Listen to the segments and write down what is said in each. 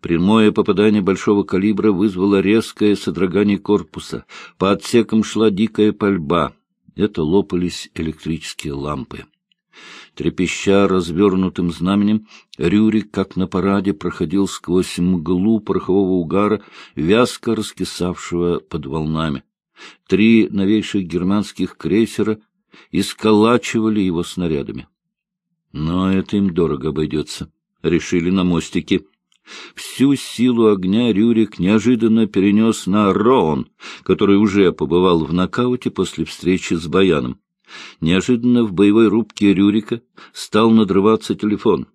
Прямое попадание большого калибра вызвало резкое содрогание корпуса. По отсекам шла дикая пальба. Это лопались электрические лампы. Трепеща развернутым знаменем, Рюрик, как на параде, проходил сквозь мглу порохового угара, вязко раскисавшего под волнами. Три новейших германских крейсера исколачивали его снарядами. Но это им дорого обойдется, — решили на мостике. Всю силу огня Рюрик неожиданно перенес на Роон, который уже побывал в нокауте после встречи с Баяном. Неожиданно в боевой рубке Рюрика стал надрываться телефон.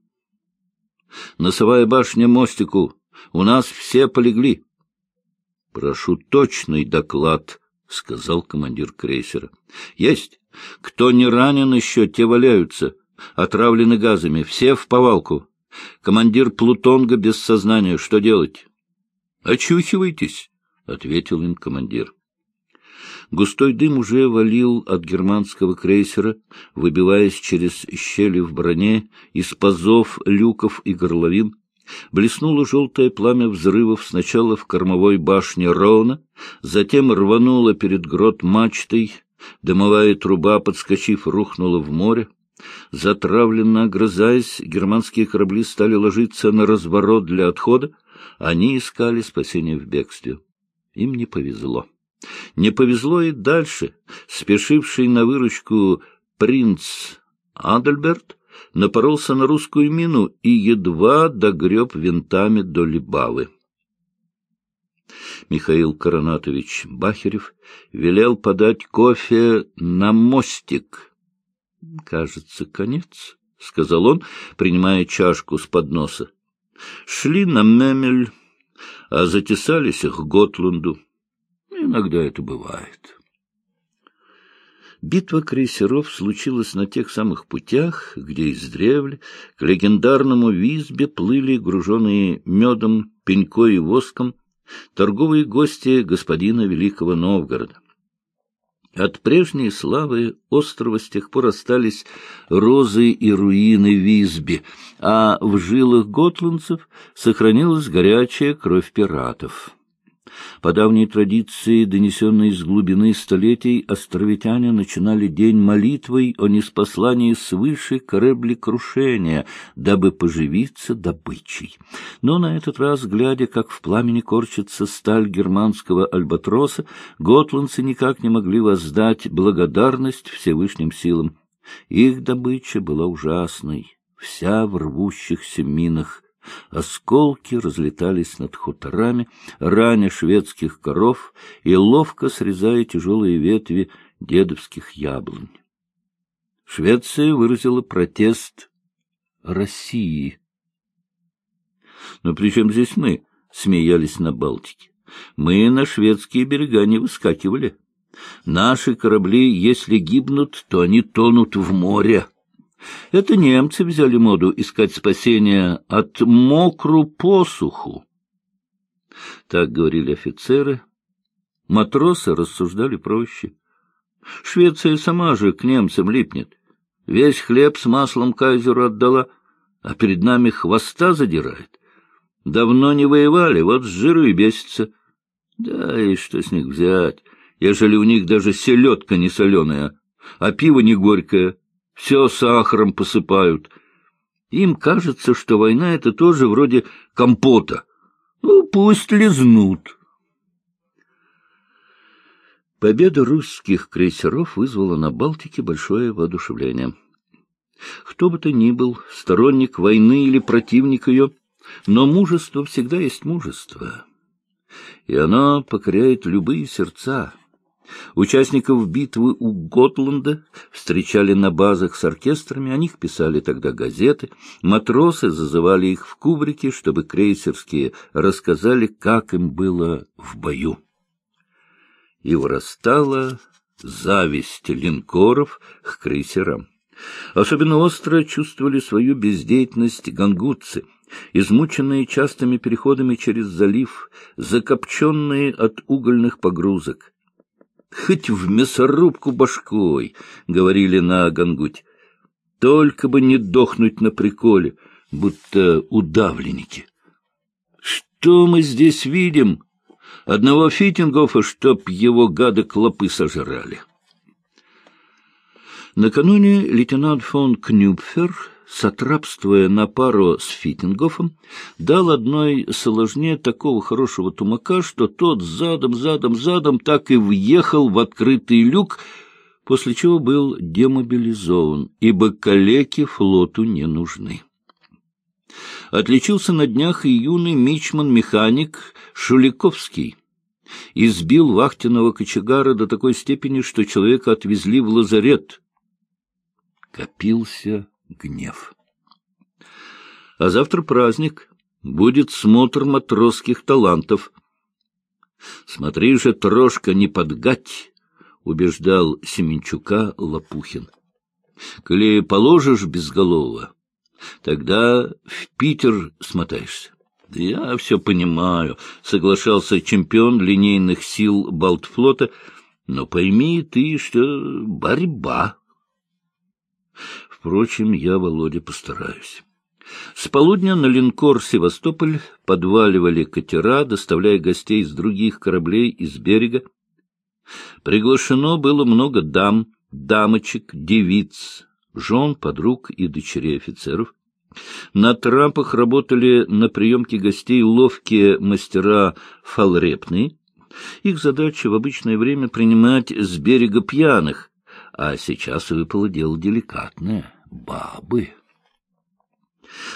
«Носовая башня мостику! У нас все полегли!» «Прошу точный доклад», — сказал командир крейсера. «Есть! Кто не ранен еще, те валяются, отравлены газами, все в повалку. Командир Плутонга без сознания, что делать?» «Очухивайтесь», — ответил им командир. Густой дым уже валил от германского крейсера, выбиваясь через щели в броне, из пазов, люков и горловин. Блеснуло желтое пламя взрывов сначала в кормовой башне Рона, затем рвануло перед грот мачтой, дымовая труба, подскочив, рухнула в море. Затравленно огрызаясь, германские корабли стали ложиться на разворот для отхода, они искали спасения в бегстве. Им не повезло. Не повезло и дальше. Спешивший на выручку принц Адальберт напоролся на русскую мину и едва догреб винтами до Либавы. Михаил Коронатович Бахерев велел подать кофе на мостик. — Кажется, конец, — сказал он, принимая чашку с подноса. Шли на Мемель, а затесались к Готланду. Иногда это бывает. Битва крейсеров случилась на тех самых путях, где издревле к легендарному Визбе плыли груженные медом, пенькой и воском торговые гости господина Великого Новгорода. От прежней славы острова с тех пор остались розы и руины Визби, а в жилах готландцев сохранилась горячая кровь пиратов. По давней традиции, донесенной из глубины столетий, островитяне начинали день молитвой о неспослании свыше кораблекрушения, дабы поживиться добычей. Но на этот раз, глядя, как в пламени корчится сталь германского альбатроса, готландцы никак не могли воздать благодарность Всевышним силам. Их добыча была ужасной, вся в рвущихся минах, Осколки разлетались над хуторами, раня шведских коров и ловко срезая тяжелые ветви дедовских яблонь. Швеция выразила протест России. Но при чем здесь мы? Смеялись на Балтике. Мы на шведские берега не выскакивали. Наши корабли, если гибнут, то они тонут в море. Это немцы взяли моду искать спасения от мокру посуху. Так говорили офицеры. Матросы рассуждали проще. Швеция сама же к немцам липнет. Весь хлеб с маслом кайзеру отдала, а перед нами хвоста задирает. Давно не воевали, вот с жиру и бесится. Да и что с них взять, ежели у них даже селедка не соленая, а пиво не горькое все сахаром посыпают. Им кажется, что война — это тоже вроде компота. Ну, пусть лизнут. Победа русских крейсеров вызвала на Балтике большое воодушевление. Кто бы то ни был, сторонник войны или противник ее, но мужество всегда есть мужество, и оно покоряет любые сердца. Участников битвы у Готланда встречали на базах с оркестрами, о них писали тогда газеты. Матросы зазывали их в кубрики, чтобы крейсерские рассказали, как им было в бою. И вырастала зависть линкоров к крейсерам. Особенно остро чувствовали свою бездеятельность гангутцы, измученные частыми переходами через залив, закопченные от угольных погрузок. Хоть в мясорубку башкой, — говорили на Гангуте. Только бы не дохнуть на приколе, будто удавленники. что мы здесь видим? Одного Фитингофа, чтоб его гады клопы сожрали. Накануне лейтенант фон Кнюпфер, сотрапствуя на пару с Фитингофом, дал одной соложне такого хорошего тумака, что тот задом, задом, задом так и въехал в открытый люк, после чего был демобилизован, ибо калеки флоту не нужны. Отличился на днях и юный мичман-механик Шуликовский. Избил вахтенного кочегара до такой степени, что человека отвезли в лазарет. Копился гнев. А завтра праздник. Будет смотр матросских талантов. Смотри же, трошка, не подгать, — убеждал Семенчука Лопухин. Коли положишь безголового, тогда в Питер смотаешься. — Я все понимаю, — соглашался чемпион линейных сил Балтфлота, — но пойми ты, что борьба. Впрочем, я, Володя, постараюсь. С полудня на линкор «Севастополь» подваливали катера, доставляя гостей с других кораблей из берега. Приглашено было много дам, дамочек, девиц, жен, подруг и дочерей офицеров. На трапах работали на приемке гостей ловкие мастера фалрепные. Их задача в обычное время принимать с берега пьяных, а сейчас выпало дело деликатное — бабы.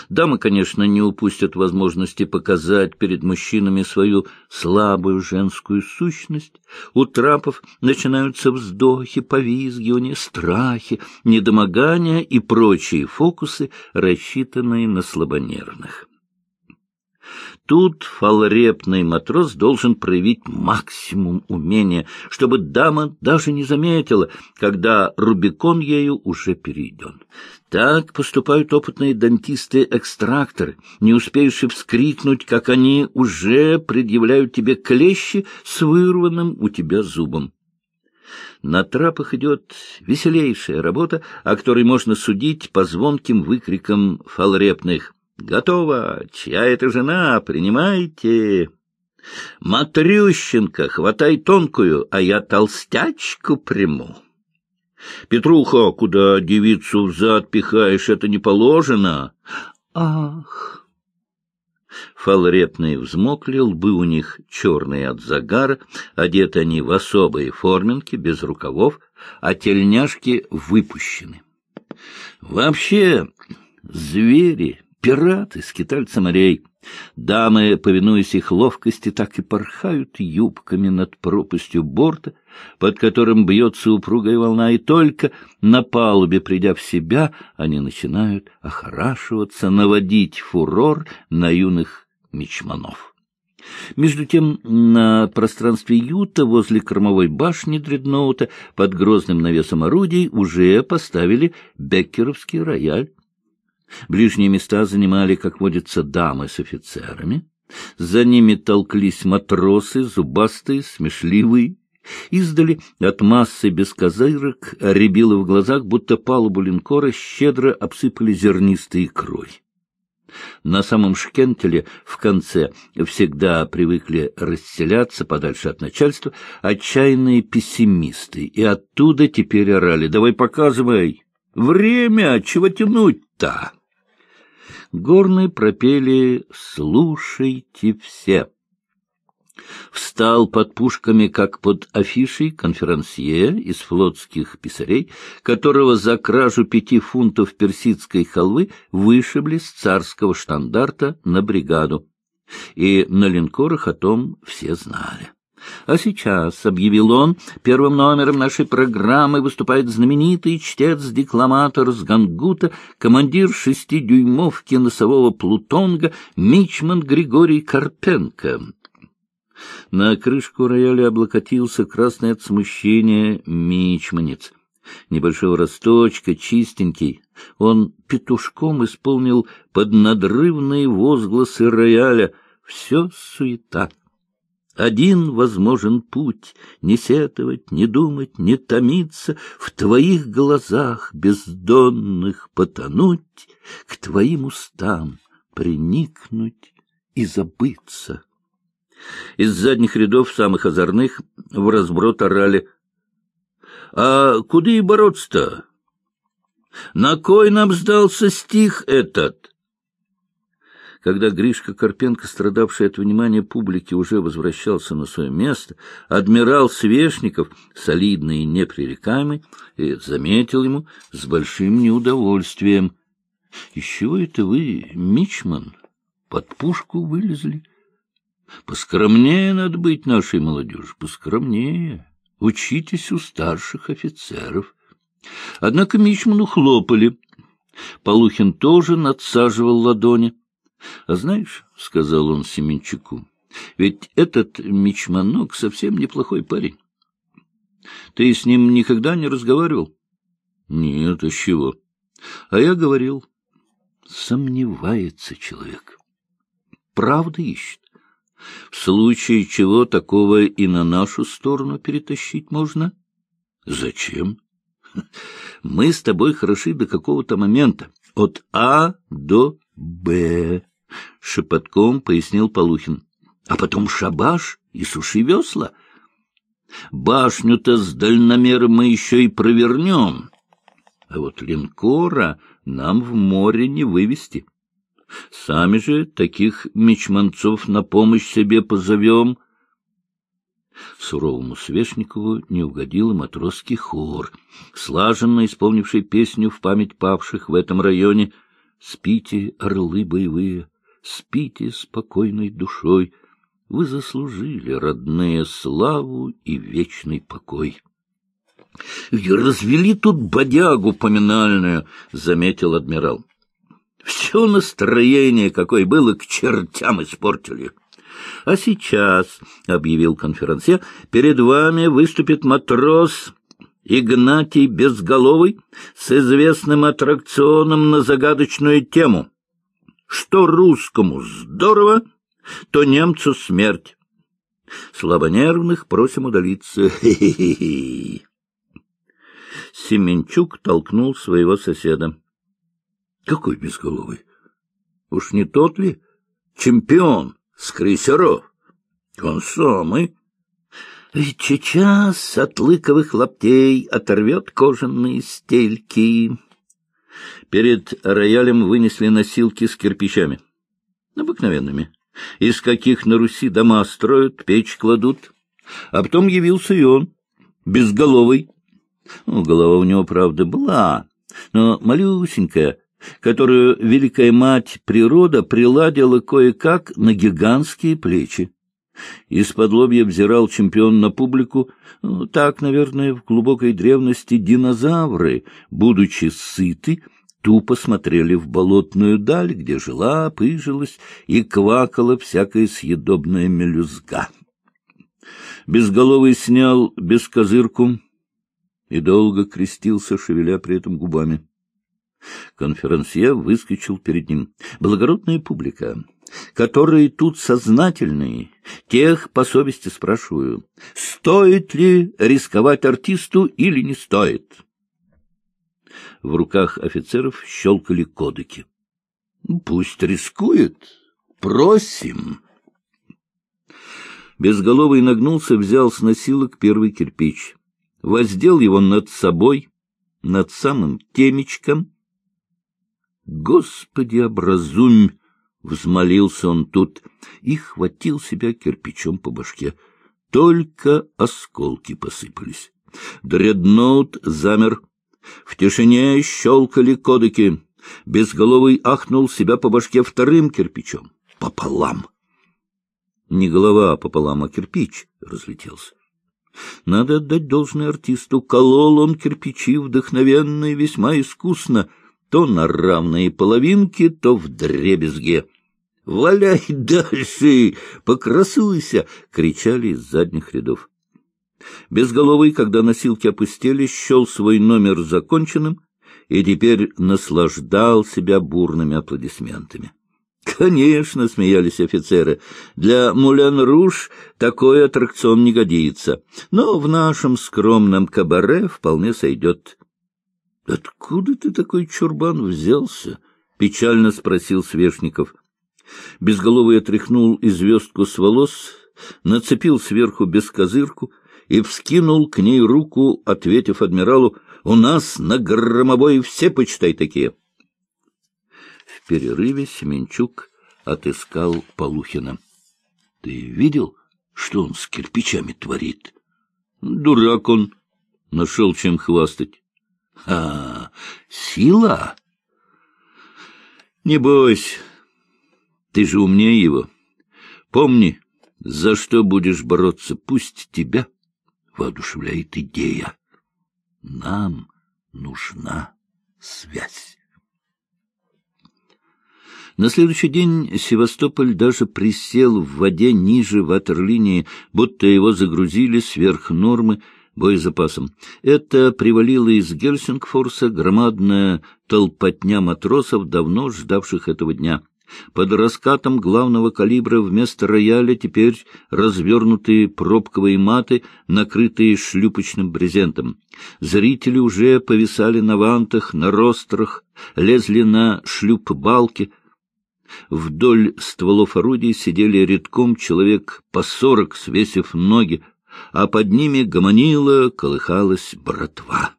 Дамы, конечно, не упустят возможности показать перед мужчинами свою слабую женскую сущность. У трапов начинаются вздохи, повизгивания, страхи, недомогания и прочие фокусы, рассчитанные на слабонервных. Тут фалрепный матрос должен проявить максимум умения, чтобы дама даже не заметила, когда Рубикон ею уже перейден. Так поступают опытные дантисты-экстракторы. Не успеешь и вскрикнуть, как они уже предъявляют тебе клещи с вырванным у тебя зубом. На трапах идет веселейшая работа, о которой можно судить по звонким выкрикам фалрепных. Готово. Чья это жена? Принимайте. Матрющенко, хватай тонкую, а я толстячку приму. Петруха, куда девицу взад пихаешь, это не положено. Ах! Фалрепные взмокли, лбы у них черные от загара, одеты они в особые форменки, без рукавов, а тельняшки выпущены. Вообще, звери Пираты, скитальцы морей. Дамы, повинуясь их ловкости, так и порхают юбками над пропастью борта, под которым бьется упругая волна, и только на палубе, придя в себя, они начинают охорашиваться, наводить фурор на юных мечманов. Между тем, на пространстве Юта, возле кормовой башни дредноута, под грозным навесом орудий, уже поставили беккеровский рояль. Ближние места занимали, как водится, дамы с офицерами. За ними толклись матросы, зубастые, смешливые. Издали от массы без козырок рябило в глазах, будто палубу линкора щедро обсыпали зернистой икрой. На самом шкентеле в конце всегда привыкли расселяться подальше от начальства отчаянные пессимисты, и оттуда теперь орали «Давай показывай! Время! Чего тянуть-то?» горные пропели «Слушайте все». Встал под пушками, как под афишей, конферансье из флотских писарей, которого за кражу пяти фунтов персидской халвы вышибли с царского штандарта на бригаду. И на линкорах о том все знали. А сейчас, — объявил он, — первым номером нашей программы выступает знаменитый чтец-декламатор с Гангута, командир шестидюймовки носового Плутонга, мичман Григорий Карпенко. На крышку рояля облокотился красный от смущения мичманец. Небольшого росточка, чистенький, он петушком исполнил под надрывные возгласы рояля «Все суета». Один возможен путь — не сетовать, не думать, не томиться, В твоих глазах бездонных потонуть, К твоим устам приникнуть и забыться. Из задних рядов, самых озорных, в разброд орали. — А куда и бороться-то? На кой нам сдался стих этот? Когда Гришка Карпенко, страдавший от внимания публики, уже возвращался на свое место, адмирал Свешников, солидный и непререкаемый, заметил ему с большим неудовольствием. — Из чего это вы, Мичман, под пушку вылезли? Поскромнее надо быть нашей молодежи, поскромнее. Учитесь у старших офицеров. Однако Мичману хлопали. Полухин тоже надсаживал ладони. — А знаешь, — сказал он Семенчуку, — ведь этот Мичманок совсем неплохой парень. Ты с ним никогда не разговаривал? — Нет, а чего? — А я говорил. Сомневается человек. Правда ищет. В случае чего такого и на нашу сторону перетащить можно? Зачем? Мы с тобой хороши до какого-то момента, от А до Б. — шепотком пояснил Полухин. — А потом шабаш и суши весла. Башню-то с дальномером мы еще и провернем. А вот линкора нам в море не вывести. Сами же таких мечманцов на помощь себе позовем. Суровому Свешникову не угодил матросский хор, слаженно исполнивший песню в память павших в этом районе «Спите, орлы боевые, спите спокойной душой, вы заслужили, родные, славу и вечный покой. — Развели тут бодягу поминальную, — заметил адмирал. — Все настроение, какое было, к чертям испортили. — А сейчас, — объявил конферансье, — перед вами выступит матрос Игнатий Безголовый с известным аттракционом на загадочную тему — что русскому здорово, то немцу смерть. Слабонервных просим удалиться. Семенчук толкнул своего соседа. — Какой безголовый? Уж не тот ли? Чемпион с крейсеров. Он самый. Ведь сейчас от лыковых лаптей оторвет кожаные стельки. Перед роялем вынесли носилки с кирпичами. Обыкновенными. Из каких на Руси дома строят, печь кладут. А потом явился и он, безголовый. Ну, голова у него, правда, была, но малюсенькая, которую великая мать природа приладила кое-как на гигантские плечи. Из-под лобья взирал чемпион на публику. Ну, так, наверное, в глубокой древности динозавры, будучи сыты, тупо смотрели в болотную даль, где жила, пыжилась и квакала всякая съедобная мелюзга. Безголовый снял бескозырку и долго крестился, шевеля при этом губами. Конферансье выскочил перед ним. «Благородная публика, которые тут сознательные, тех по совести спрашиваю, стоит ли рисковать артисту или не стоит?» В руках офицеров щелкали кодыки. «Ну, — Пусть рискует. Просим. Безголовый нагнулся, взял с носилок первый кирпич. Воздел его над собой, над самым темечком. «Господи, образумь!» — взмолился он тут и хватил себя кирпичом по башке. Только осколки посыпались. Дредноут замер в тишине щелкали кодыки. Безголовый ахнул себя по башке вторым кирпичом. Пополам. Не голова а пополам, а кирпич разлетелся. Надо отдать должное артисту. Колол он кирпичи вдохновенно и весьма искусно, то на равные половинки, то в дребезге. «Валяй дальше! Покрасуйся!» — кричали из задних рядов. Безголовый, когда носилки опустили, счел свой номер законченным и теперь наслаждал себя бурными аплодисментами. Конечно, смеялись офицеры, для Мулен-Руж такой аттракцион не годится, но в нашем скромном кабаре вполне сойдет. — Откуда ты такой чурбан взялся? — печально спросил Свешников. Безголовый отряхнул известку с волос, нацепил сверху бескозырку и вскинул к ней руку, ответив адмиралу, «У нас на громобой все, почитай, такие». В перерыве Семенчук отыскал Полухина. — Ты видел, что он с кирпичами творит? — Дурак он. Нашел чем хвастать. — А, сила? — Не бойся. Ты же умнее его. Помни, за что будешь бороться, пусть тебя воодушевляет идея. Нам нужна связь. На следующий день Севастополь даже присел в воде ниже ватерлинии, будто его загрузили сверх нормы боезапасом. Это привалило из Гельсингфорса громадная толпотня матросов, давно ждавших этого дня. Под раскатом главного калибра вместо рояля теперь развернутые пробковые маты, накрытые шлюпочным брезентом. Зрители уже повисали на вантах, на рострах, лезли на шлюп-балки — Вдоль стволов орудий сидели редком человек по сорок, свесив ноги, а под ними гомонила, колыхалась братва.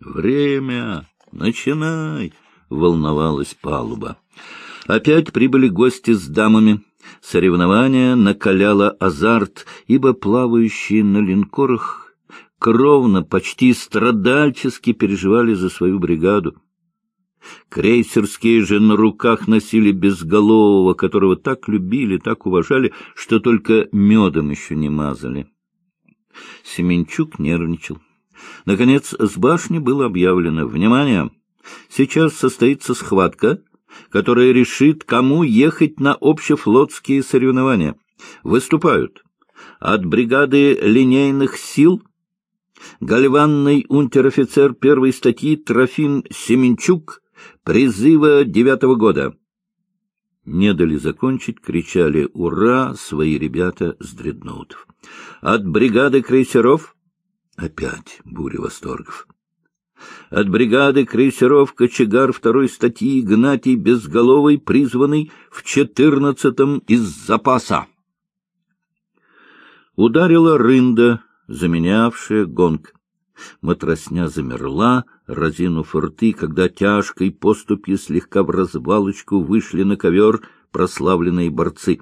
«Время! Начинай!» — волновалась палуба. Опять прибыли гости с дамами. Соревнование накаляло азарт, ибо плавающие на линкорах кровно, почти страдальчески переживали за свою бригаду. Крейсерские же на руках носили безголового, которого так любили, так уважали, что только медом еще не мазали. Семенчук нервничал. Наконец, с башни было объявлено «Внимание! Сейчас состоится схватка, которая решит, кому ехать на общефлотские соревнования. Выступают от бригады линейных сил гальванный унтер-офицер первой статьи Трофим Семенчук — призыва девятого года. Не дали закончить, кричали «Ура!» свои ребята с дредноутов. От бригады крейсеров опять буря восторгов. От бригады крейсеров «Кочегар» второй статьи Игнатий Безголовый, призванный в четырнадцатом из запаса. Ударила рында, заменявшая гонг. Матросня замерла, разинув рты, когда тяжкой поступью слегка в развалочку вышли на ковер прославленные борцы.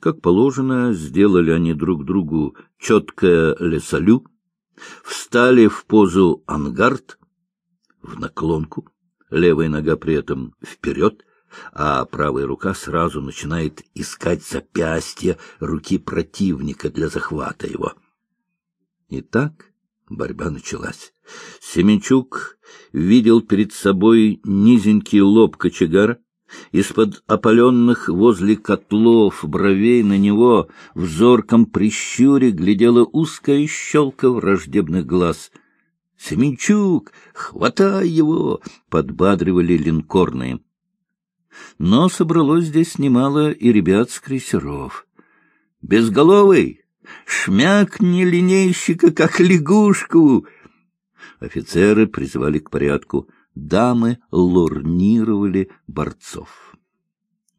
Как положено, сделали они друг другу четкое лесолю, встали в позу ангард, в наклонку, левая нога при этом вперед, а правая рука сразу начинает искать запястье руки противника для захвата его. Итак, борьба началась. Семенчук видел перед собой низенький лоб кочегара, из-под опаленных возле котлов бровей на него в зорком прищуре глядела узкая щелка враждебных глаз. «Семенчук, хватай его!» — подбадривали линкорные. Но собралось здесь немало и ребят с крейсеров. «Безголовый! Шмякни линейщика, как лягушку!» Офицеры призвали к порядку, дамы лурнировали борцов.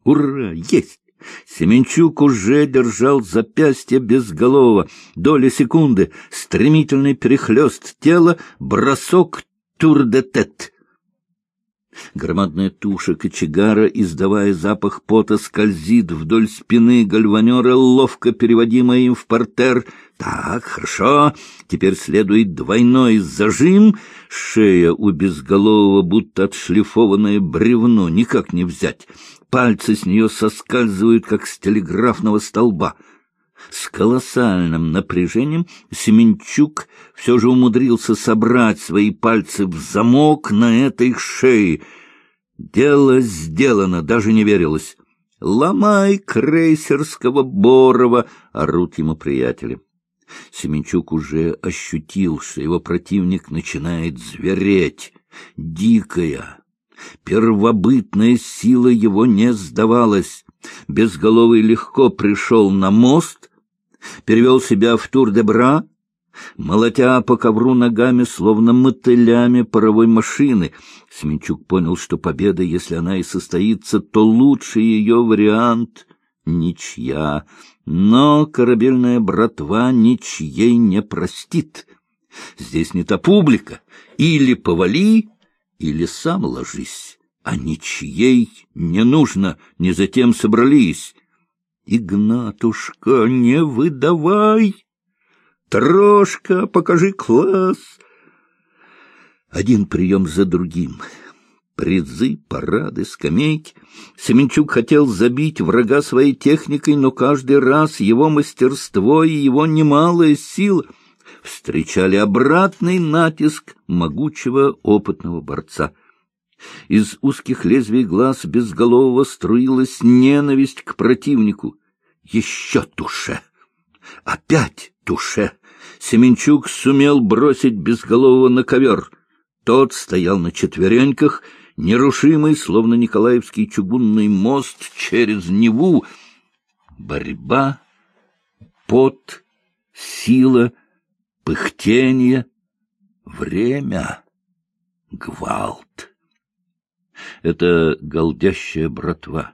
«Ура! Есть!» Семенчук уже держал запястье безголового. Доля секунды, стремительный перехлёст тела, бросок тур-де-тет. Громадная туша кочегара, издавая запах пота, скользит вдоль спины гальванера, ловко переводимая им в портер. Так, хорошо. Теперь следует двойной зажим. Шея у безголового, будто отшлифованное бревно, никак не взять. Пальцы с нее соскальзывают, как с телеграфного столба. С колоссальным напряжением Семенчук все же умудрился собрать свои пальцы в замок на этой шее. Дело сделано, даже не верилось. «Ломай крейсерского Борова!» — орут ему приятели. Семенчук уже ощутил, что его противник начинает звереть. Дикая, первобытная сила его не сдавалась. Безголовый легко пришел на мост, перевел себя в тур-де-бра, молотя по ковру ногами, словно мотылями паровой машины. Семенчук понял, что победа, если она и состоится, то лучший ее вариант — ничья. Но корабельная братва ничьей не простит. Здесь не та публика. Или повали, или сам ложись. А ничьей не нужно, не затем собрались. Игнатушка, не выдавай! Трошка, покажи класс. Один прием за другим. Призы, парады, скамейки. Семенчук хотел забить врага своей техникой, но каждый раз его мастерство и его немалая сила встречали обратный натиск могучего опытного борца. Из узких лезвий глаз безголового струилась ненависть к противнику. Еще туше! Опять туше! Семенчук сумел бросить безголового на ковер. Тот стоял на четвереньках, нерушимый, словно Николаевский чугунный мост через Неву. Борьба, пот, сила, пыхтение, время, гвалт. Это голдящая братва.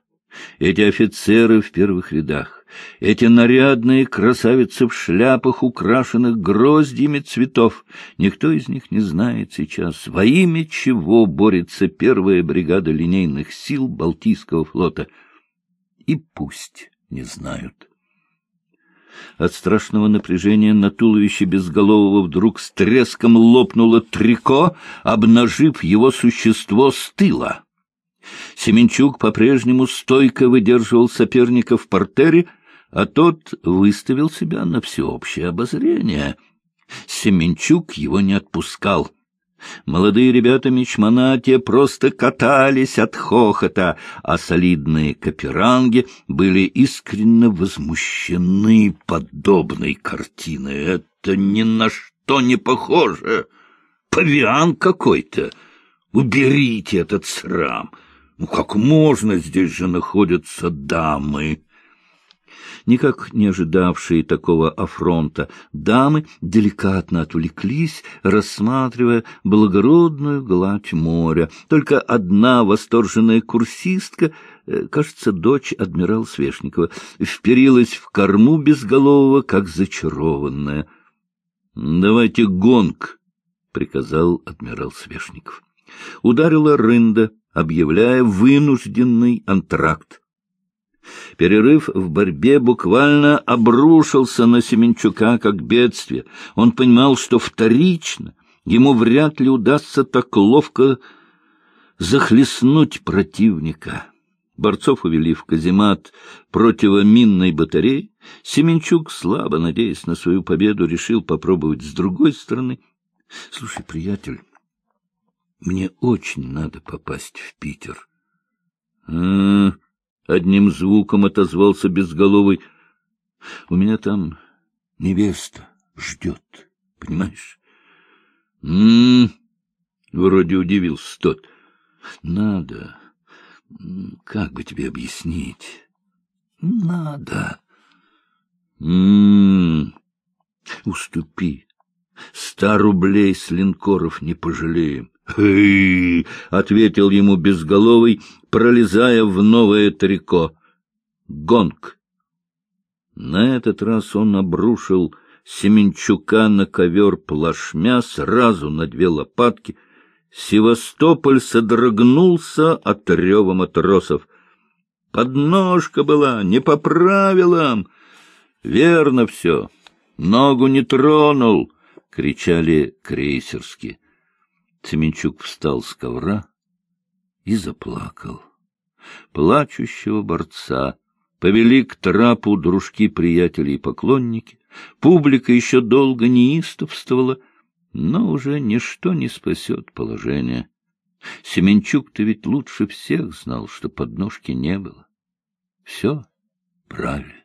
Эти офицеры в первых рядах, эти нарядные красавицы в шляпах, украшенных гроздьями цветов. Никто из них не знает сейчас, во имя чего борется первая бригада линейных сил Балтийского флота. И пусть не знают. От страшного напряжения на туловище безголового вдруг с треском лопнуло трико, обнажив его существо с тыла. Семенчук по-прежнему стойко выдерживал соперника в портере, а тот выставил себя на всеобщее обозрение. Семенчук его не отпускал. Молодые ребята мичмана просто катались от хохота, а солидные каперанги были искренне возмущены подобной картиной. Это ни на что не похоже. Павиан какой-то. Уберите этот срам. Ну, как можно, здесь же находятся дамы. Никак не ожидавшие такого афронта, дамы деликатно отвлеклись, рассматривая благородную гладь моря. Только одна восторженная курсистка, э, кажется, дочь адмирала Свешникова, вперилась в корму безголового, как зачарованная. — Давайте гонг, — приказал адмирал Свешников. Ударила рында, объявляя вынужденный антракт. Перерыв в борьбе буквально обрушился на Семенчука как бедствие. Он понимал, что вторично ему вряд ли удастся так ловко захлестнуть противника. Борцов увели в каземат противоминной батареи. Семенчук, слабо надеясь на свою победу, решил попробовать с другой стороны. — Слушай, приятель, мне очень надо попасть в Питер. А, одним звуком отозвался безголовый. У меня там невеста ждет, понимаешь? М вроде удивился тот. Надо. Как бы тебе объяснить? Надо. М уступи. Ста рублей с линкоров не пожалеем. «Хы!» — ответил ему безголовый, пролезая в новое трико. «Гонг!» На этот раз он обрушил Семенчука на ковер плашмя сразу на две лопатки. Севастополь содрогнулся от рева матросов. Подножка была, не по правилам. Верно все. Ногу не тронул, — кричали крейсерские. Семенчук встал с ковра и заплакал. Плачущего борца повели к трапу дружки, приятели и поклонники. Публика еще долго неистовствовала, но уже ничто не спасет положение. Семенчук-то ведь лучше всех знал, что подножки не было. Все правильно.